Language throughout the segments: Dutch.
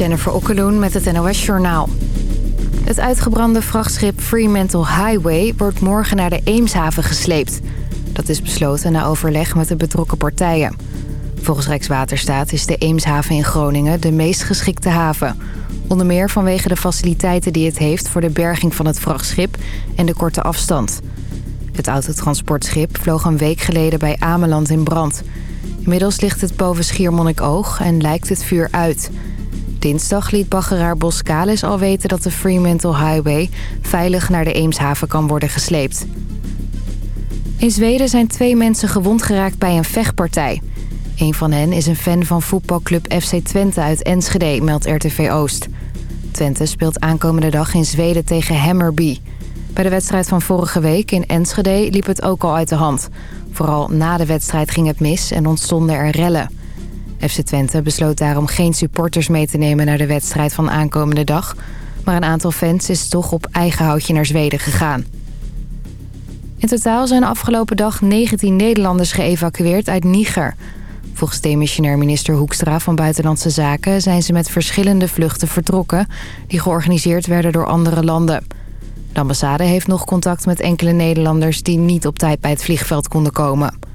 Jennifer Okkeloen met het NOS Journaal. Het uitgebrande vrachtschip Fremantle Highway wordt morgen naar de Eemshaven gesleept. Dat is besloten na overleg met de betrokken partijen. Volgens Rijkswaterstaat is de Eemshaven in Groningen de meest geschikte haven. Onder meer vanwege de faciliteiten die het heeft voor de berging van het vrachtschip en de korte afstand. Het autotransportschip vloog een week geleden bij Ameland in brand. Inmiddels ligt het boven Schiermonnikoog en lijkt het vuur uit... Dinsdag liet baggeraar Boskalis al weten dat de Fremantle Highway veilig naar de Eemshaven kan worden gesleept. In Zweden zijn twee mensen gewond geraakt bij een vechtpartij. Een van hen is een fan van voetbalclub FC Twente uit Enschede, meldt RTV Oost. Twente speelt aankomende dag in Zweden tegen Hammerby. Bij de wedstrijd van vorige week in Enschede liep het ook al uit de hand. Vooral na de wedstrijd ging het mis en ontstonden er rellen. FC Twente besloot daarom geen supporters mee te nemen naar de wedstrijd van aankomende dag. Maar een aantal fans is toch op eigen houtje naar Zweden gegaan. In totaal zijn afgelopen dag 19 Nederlanders geëvacueerd uit Niger. Volgens demissionair minister Hoekstra van Buitenlandse Zaken... zijn ze met verschillende vluchten vertrokken... die georganiseerd werden door andere landen. De ambassade heeft nog contact met enkele Nederlanders... die niet op tijd bij het vliegveld konden komen.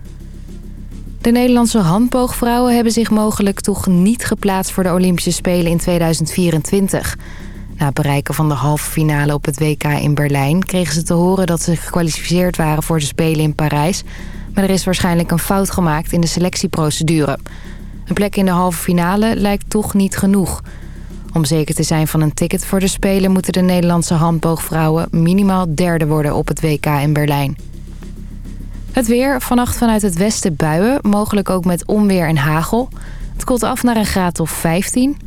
De Nederlandse handboogvrouwen hebben zich mogelijk toch niet geplaatst... voor de Olympische Spelen in 2024. Na het bereiken van de halve finale op het WK in Berlijn... kregen ze te horen dat ze gekwalificeerd waren voor de Spelen in Parijs... maar er is waarschijnlijk een fout gemaakt in de selectieprocedure. Een plek in de halve finale lijkt toch niet genoeg. Om zeker te zijn van een ticket voor de Spelen... moeten de Nederlandse handboogvrouwen minimaal derde worden op het WK in Berlijn. Het weer, vannacht vanuit het westen buien, mogelijk ook met onweer en hagel. Het koelt af naar een graad of 15.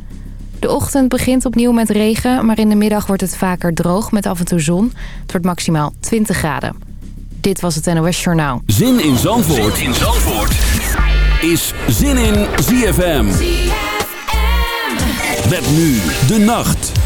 De ochtend begint opnieuw met regen, maar in de middag wordt het vaker droog met af en toe zon. Het wordt maximaal 20 graden. Dit was het NOS Journaal. Zin in Zandvoort, zin in Zandvoort. is Zin in ZFM. ZFM. Met nu de nacht.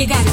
You got it.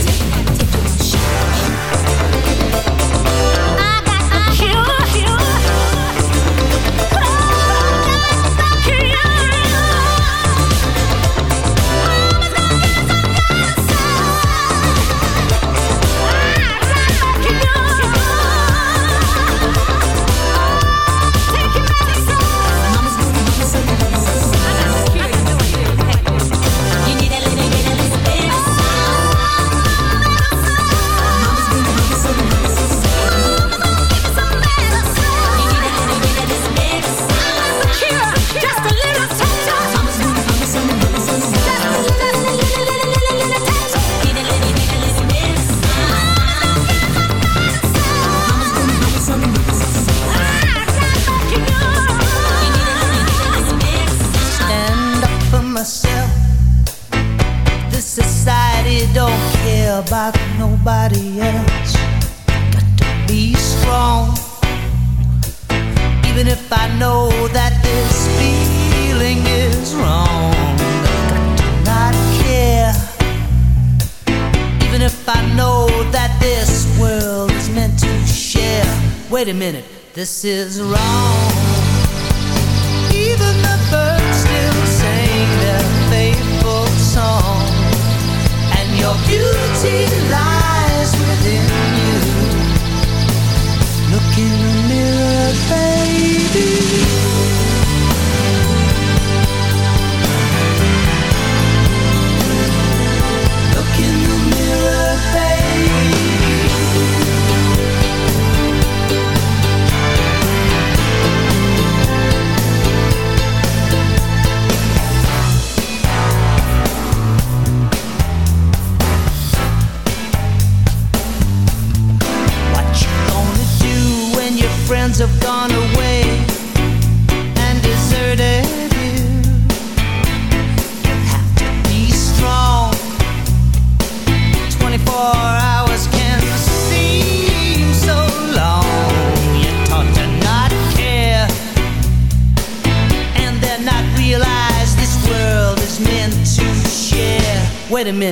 minute. This is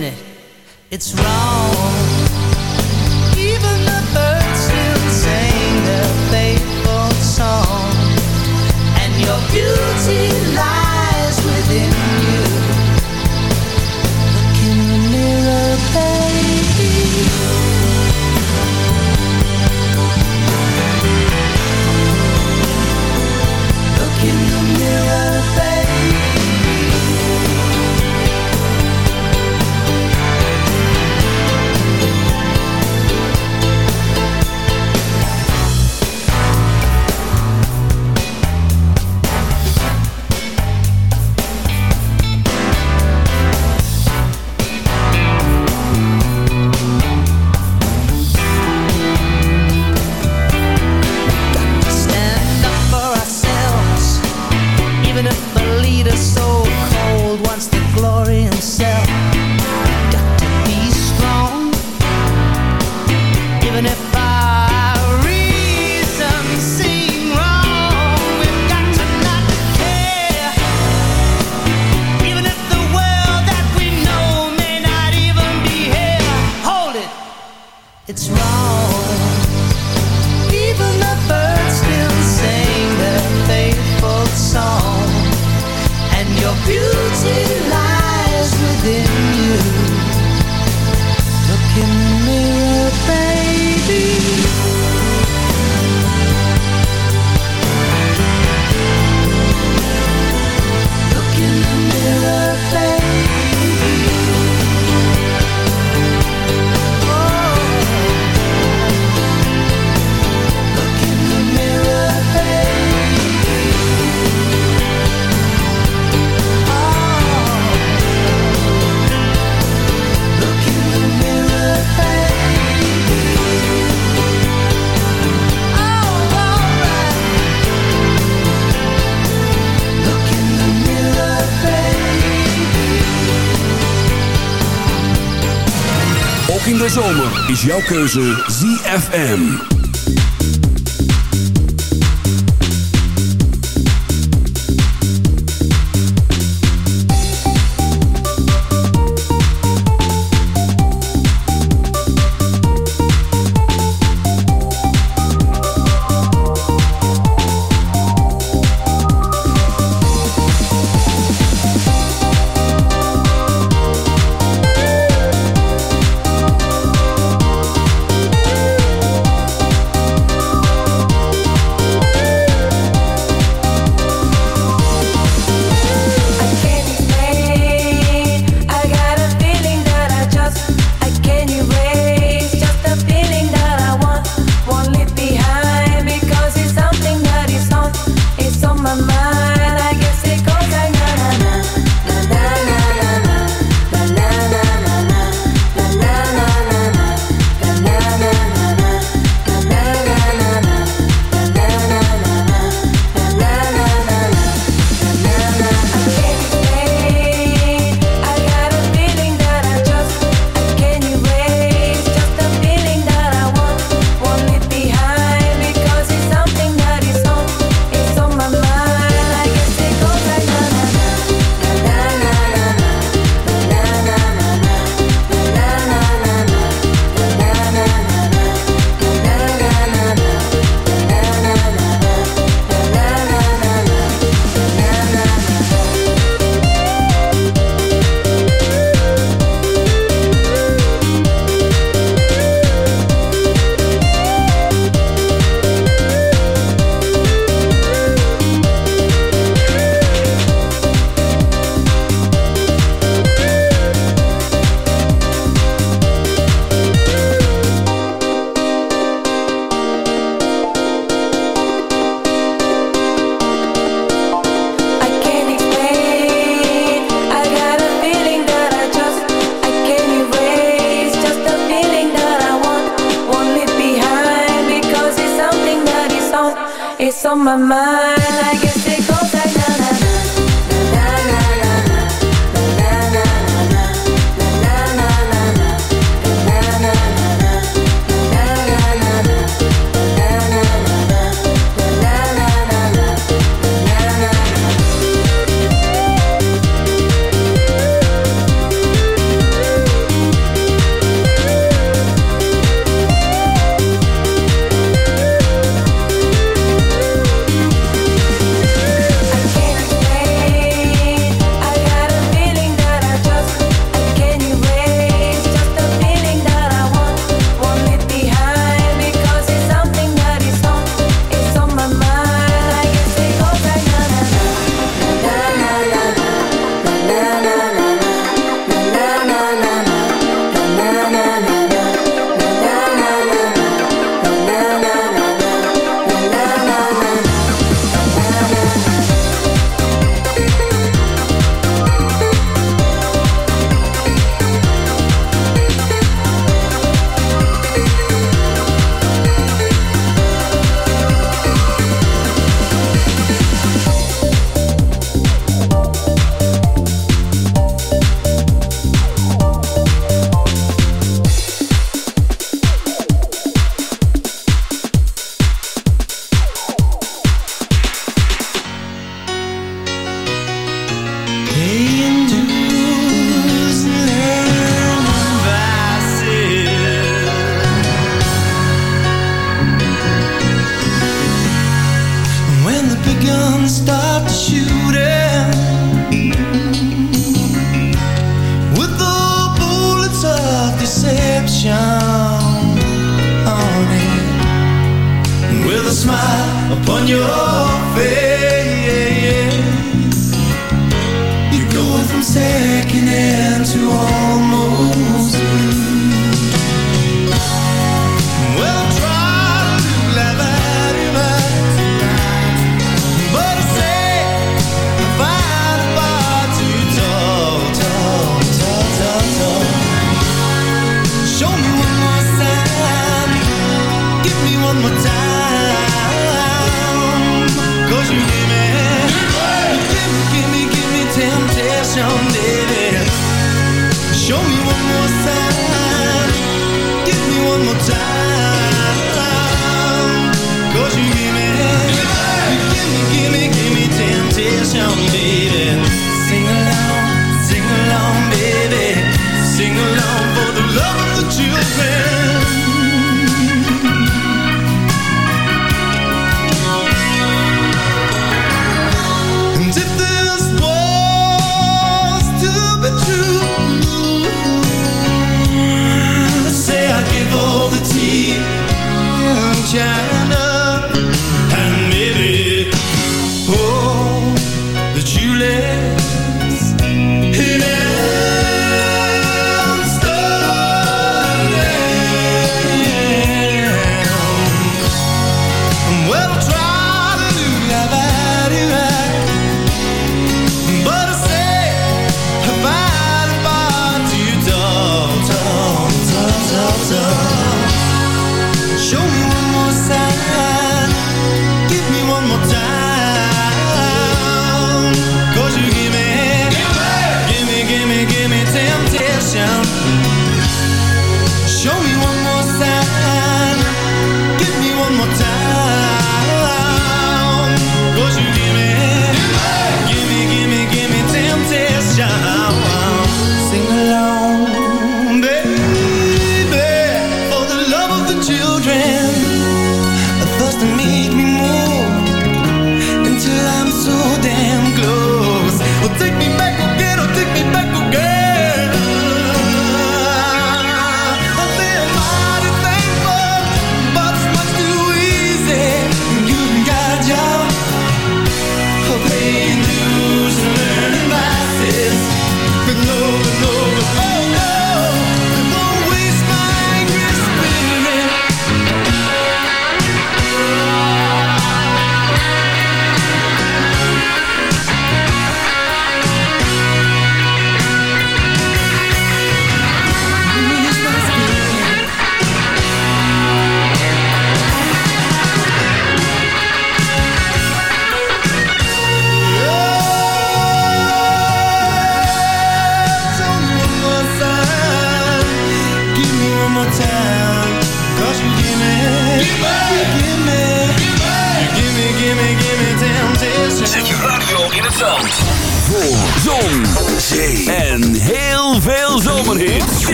minute. It's wrong. It's wrong. is jouw keuze ZFM.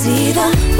See the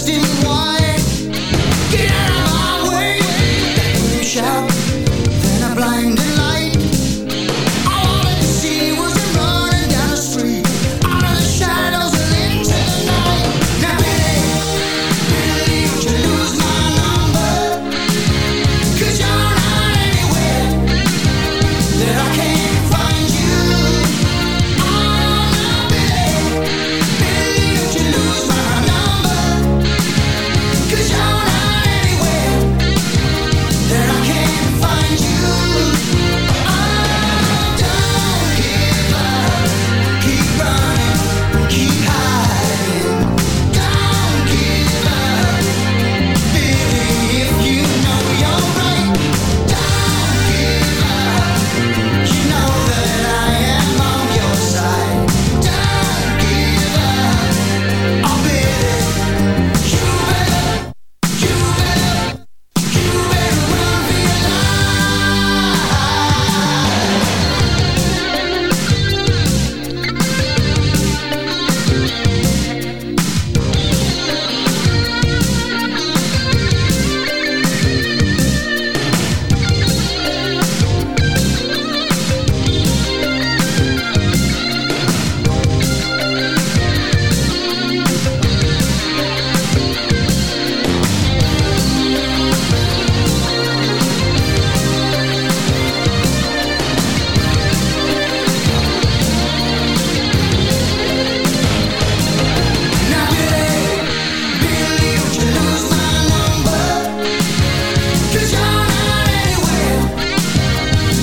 Still want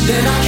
Then I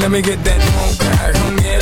let me get that mocha. Come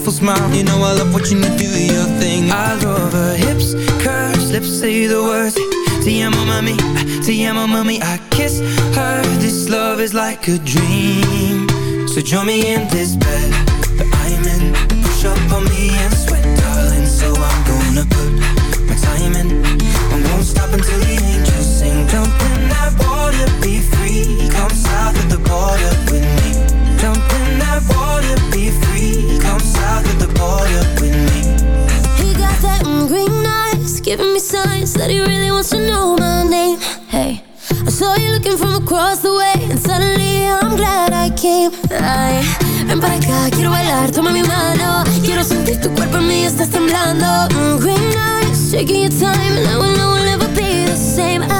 beautiful smile, you know I love watching you do your thing. I love her hips, curves, lips say the words. Te amo, mami, te amo, mami. I kiss her. This love is like a dream. So join me in this bed giving me signs that he really wants to know my name. Hey, I saw you looking from across the way, and suddenly I'm glad I came. Ay, ven para acá, quiero bailar, toma mi mano. Quiero sentir tu cuerpo en mí, estás temblando. Mm, green eyes, shaking your time, and I will never be the same.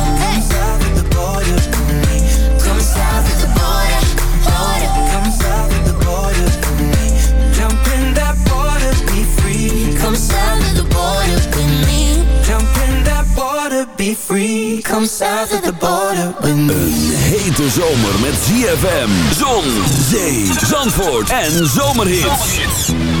Free. Come south of the border with me. Een hete zomer met ZFM, zon, zee, zandvoort en zomerhits.